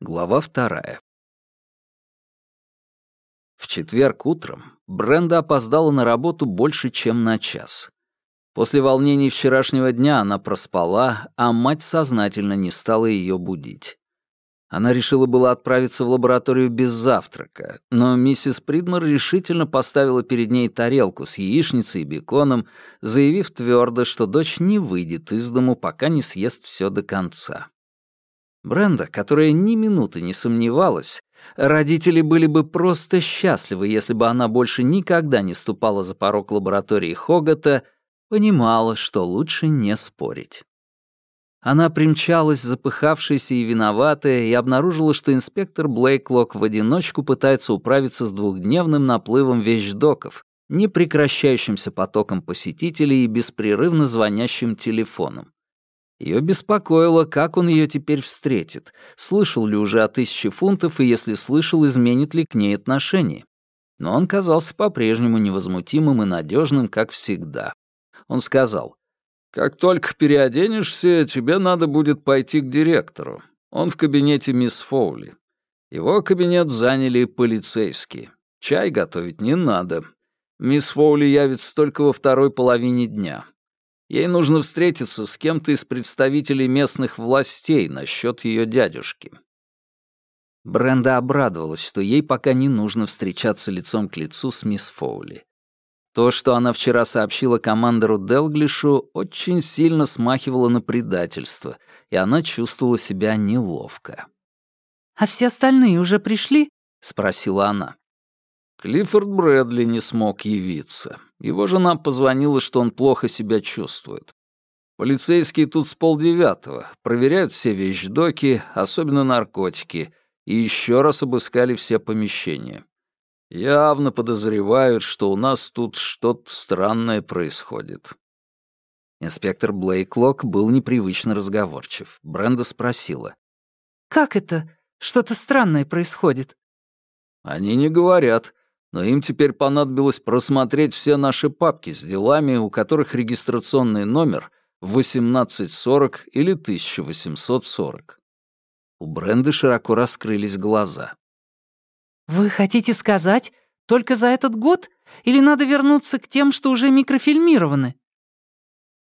Глава вторая. В четверг утром Бренда опоздала на работу больше, чем на час. После волнений вчерашнего дня она проспала, а мать сознательно не стала ее будить. Она решила было отправиться в лабораторию без завтрака, но миссис Придмор решительно поставила перед ней тарелку с яичницей и беконом, заявив твердо, что дочь не выйдет из дому, пока не съест все до конца. Бренда, которая ни минуты не сомневалась, родители были бы просто счастливы, если бы она больше никогда не ступала за порог лаборатории Хогата, понимала, что лучше не спорить. Она примчалась, запыхавшаяся и виноватая, и обнаружила, что инспектор Блейклок в одиночку пытается управиться с двухдневным наплывом вещдоков, непрекращающимся потоком посетителей и беспрерывно звонящим телефоном. Ее беспокоило, как он ее теперь встретит, слышал ли уже о тысяче фунтов и, если слышал, изменит ли к ней отношение. Но он казался по-прежнему невозмутимым и надежным, как всегда. Он сказал, «Как только переоденешься, тебе надо будет пойти к директору. Он в кабинете мисс Фоули. Его кабинет заняли полицейские. Чай готовить не надо. Мисс Фоули явится только во второй половине дня. Ей нужно встретиться с кем-то из представителей местных властей насчет ее дядюшки. Бренда обрадовалась, что ей пока не нужно встречаться лицом к лицу с мисс Фоули. То, что она вчера сообщила командору Делглишу, очень сильно смахивало на предательство, и она чувствовала себя неловко. «А все остальные уже пришли?» — спросила она. Клиффорд Брэдли не смог явиться. Его жена позвонила, что он плохо себя чувствует. Полицейские тут с полдевятого, проверяют все вещдоки, особенно наркотики, и еще раз обыскали все помещения. Явно подозревают, что у нас тут что-то странное происходит. Инспектор Блейклок был непривычно разговорчив. Бренда спросила. «Как это? Что-то странное происходит?» «Они не говорят но им теперь понадобилось просмотреть все наши папки с делами, у которых регистрационный номер 1840 или 1840. У Бренды широко раскрылись глаза. «Вы хотите сказать, только за этот год? Или надо вернуться к тем, что уже микрофильмированы?»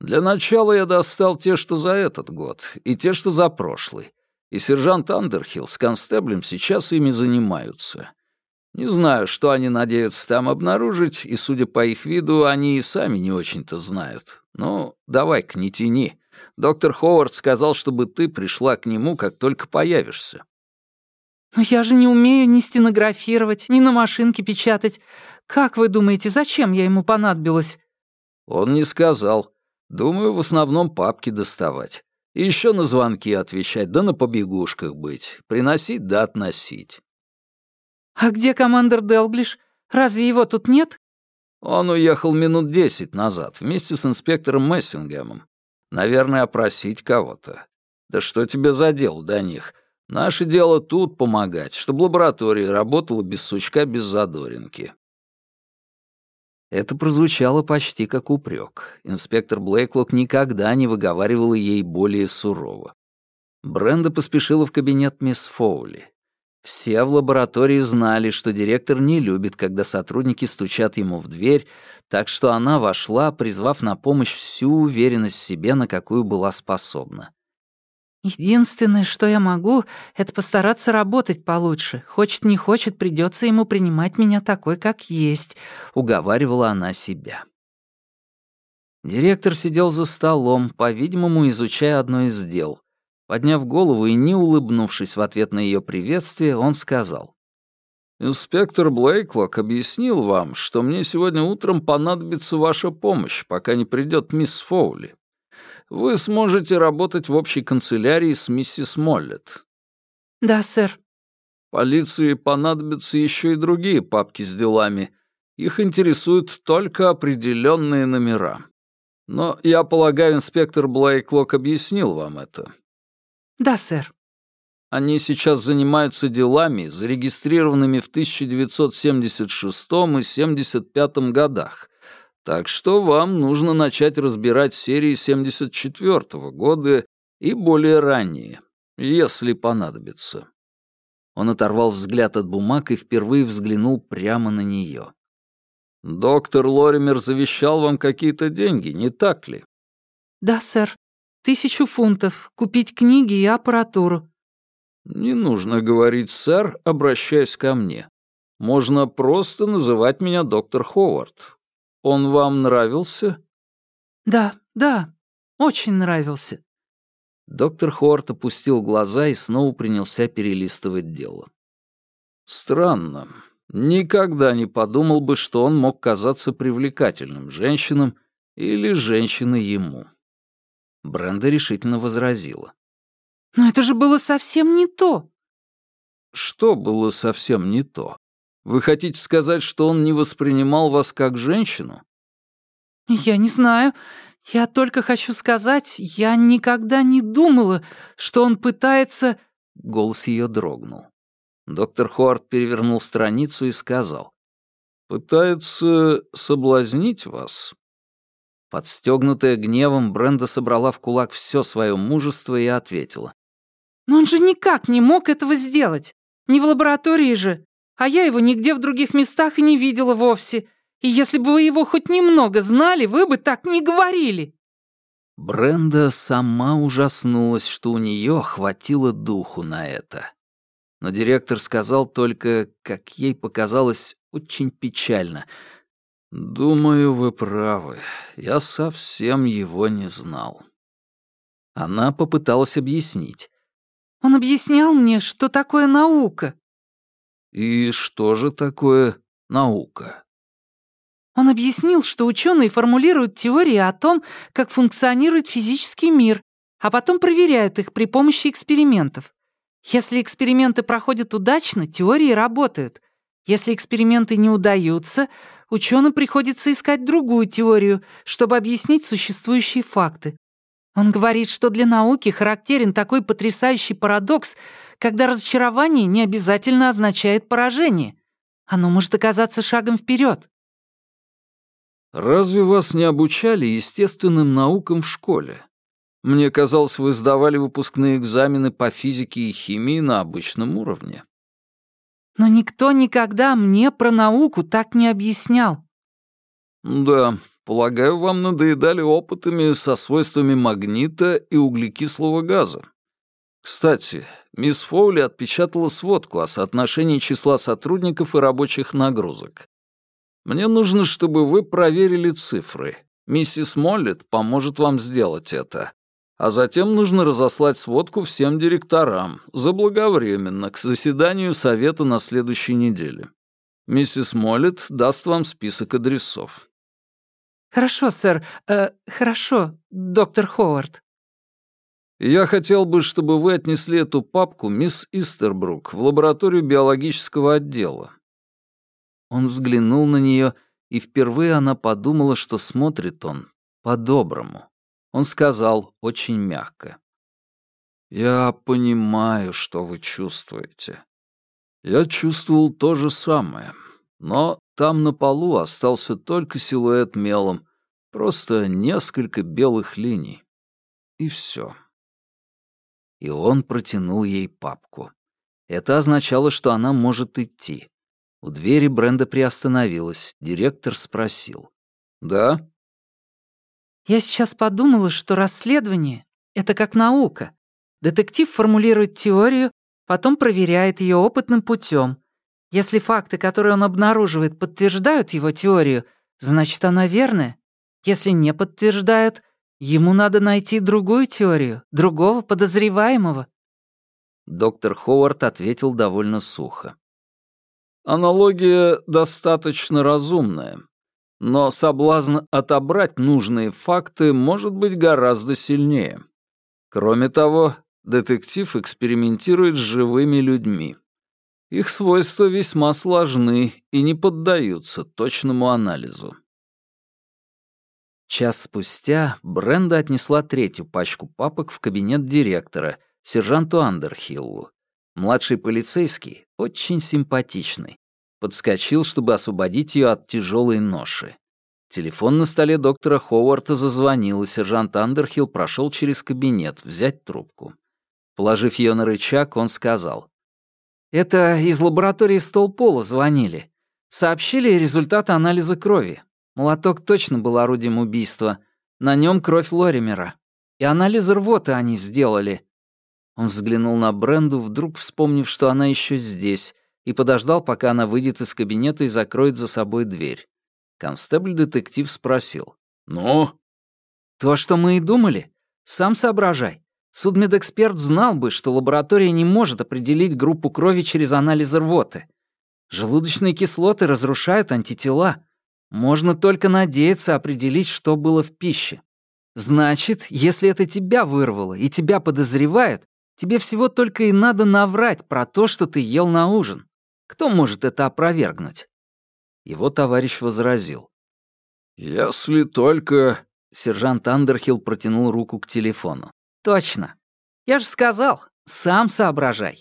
«Для начала я достал те, что за этот год, и те, что за прошлый. И сержант Андерхилл с констеблем сейчас ими занимаются. Не знаю, что они надеются там обнаружить, и, судя по их виду, они и сами не очень-то знают. Ну, давай-ка не тяни. Доктор Ховард сказал, чтобы ты пришла к нему, как только появишься. «Но я же не умею ни стенографировать, ни на машинке печатать. Как вы думаете, зачем я ему понадобилась?» Он не сказал. Думаю, в основном папки доставать. И еще на звонки отвечать, да на побегушках быть. Приносить да относить. «А где командор Делглиш? Разве его тут нет?» «Он уехал минут десять назад вместе с инспектором Мессингемом. Наверное, опросить кого-то. Да что тебе за дело до них? Наше дело тут помогать, чтобы лаборатория работала без сучка, без задоринки». Это прозвучало почти как упрек. Инспектор Блейклок никогда не выговаривал ей более сурово. Бренда поспешила в кабинет мисс Фоули. Все в лаборатории знали, что директор не любит, когда сотрудники стучат ему в дверь, так что она вошла, призвав на помощь всю уверенность в себе, на какую была способна. «Единственное, что я могу, это постараться работать получше. Хочет, не хочет, придется ему принимать меня такой, как есть», — уговаривала она себя. Директор сидел за столом, по-видимому, изучая одно из дел. Подняв голову и не улыбнувшись в ответ на ее приветствие, он сказал. «Инспектор Блейклок объяснил вам, что мне сегодня утром понадобится ваша помощь, пока не придет мисс Фоули. Вы сможете работать в общей канцелярии с миссис Моллет». «Да, сэр». «Полиции понадобятся еще и другие папки с делами. Их интересуют только определенные номера. Но, я полагаю, инспектор Блейклок объяснил вам это. «Да, сэр». Они сейчас занимаются делами, зарегистрированными в 1976 и 75 годах, так что вам нужно начать разбирать серии 74 -го года и более ранние, если понадобится. Он оторвал взгляд от бумаг и впервые взглянул прямо на нее. «Доктор Лоример завещал вам какие-то деньги, не так ли?» «Да, сэр. Тысячу фунтов. Купить книги и аппаратуру». «Не нужно говорить «сэр», обращаясь ко мне. Можно просто называть меня доктор Ховард. Он вам нравился?» «Да, да, очень нравился». Доктор Ховард опустил глаза и снова принялся перелистывать дело. «Странно. Никогда не подумал бы, что он мог казаться привлекательным женщинам или женщиной ему». Бренда решительно возразила. «Но это же было совсем не то!» «Что было совсем не то? Вы хотите сказать, что он не воспринимал вас как женщину?» «Я не знаю. Я только хочу сказать, я никогда не думала, что он пытается...» Голос ее дрогнул. Доктор Хуарт перевернул страницу и сказал. «Пытается соблазнить вас?» Подстегнутая гневом, Бренда собрала в кулак все свое мужество и ответила. «Но он же никак не мог этого сделать. Не в лаборатории же. А я его нигде в других местах и не видела вовсе. И если бы вы его хоть немного знали, вы бы так не говорили». Бренда сама ужаснулась, что у нее хватило духу на это. Но директор сказал только, как ей показалось, очень печально. «Думаю, вы правы. Я совсем его не знал». Она попыталась объяснить. «Он объяснял мне, что такое наука». «И что же такое наука?» Он объяснил, что ученые формулируют теории о том, как функционирует физический мир, а потом проверяют их при помощи экспериментов. Если эксперименты проходят удачно, теории работают. Если эксперименты не удаются, ученым приходится искать другую теорию, чтобы объяснить существующие факты. Он говорит, что для науки характерен такой потрясающий парадокс, когда разочарование не обязательно означает поражение. Оно может оказаться шагом вперед. «Разве вас не обучали естественным наукам в школе? Мне казалось, вы сдавали выпускные экзамены по физике и химии на обычном уровне». «Но никто никогда мне про науку так не объяснял». «Да, полагаю, вам надоедали опытами со свойствами магнита и углекислого газа. Кстати, мисс Фоули отпечатала сводку о соотношении числа сотрудников и рабочих нагрузок. Мне нужно, чтобы вы проверили цифры. Миссис Моллет поможет вам сделать это. А затем нужно разослать сводку всем директорам, заблаговременно, к заседанию совета на следующей неделе. Миссис Моллет даст вам список адресов». «Хорошо, сэр. Э, хорошо, доктор Ховард». «Я хотел бы, чтобы вы отнесли эту папку мисс Истербрук в лабораторию биологического отдела. Он взглянул на нее, и впервые она подумала, что смотрит он по-доброму. Он сказал очень мягко. «Я понимаю, что вы чувствуете. Я чувствовал то же самое, но там на полу остался только силуэт мелом, просто несколько белых линий. И все. И он протянул ей папку. Это означало, что она может идти. У двери Бренда приостановилась. Директор спросил. «Да?» «Я сейчас подумала, что расследование — это как наука. Детектив формулирует теорию, потом проверяет ее опытным путем. Если факты, которые он обнаруживает, подтверждают его теорию, значит, она верная. Если не подтверждают, ему надо найти другую теорию, другого подозреваемого». Доктор Ховард ответил довольно сухо. Аналогия достаточно разумная, но соблазн отобрать нужные факты может быть гораздо сильнее. Кроме того, детектив экспериментирует с живыми людьми. Их свойства весьма сложны и не поддаются точному анализу. Час спустя Бренда отнесла третью пачку папок в кабинет директора, сержанту Андерхиллу, Младший полицейский, очень симпатичный, подскочил, чтобы освободить ее от тяжелой ноши. Телефон на столе доктора Ховарта зазвонил, и сержант Андерхилл прошел через кабинет взять трубку. Положив ее на рычаг, он сказал. Это из лаборатории Столпола звонили. Сообщили результаты анализа крови. Молоток точно был орудием убийства. На нем кровь Лоримера. И анализ рвоты они сделали. Он взглянул на Бренду, вдруг вспомнив, что она еще здесь, и подождал, пока она выйдет из кабинета и закроет за собой дверь. Констебль-детектив спросил. «Ну?» «То, что мы и думали. Сам соображай. Судмедэксперт знал бы, что лаборатория не может определить группу крови через анализ рвоты. Желудочные кислоты разрушают антитела. Можно только надеяться определить, что было в пище. Значит, если это тебя вырвало и тебя подозревают, тебе всего только и надо наврать про то, что ты ел на ужин. Кто может это опровергнуть?» Его товарищ возразил. «Если только...» Сержант Андерхилл протянул руку к телефону. «Точно. Я же сказал, сам соображай».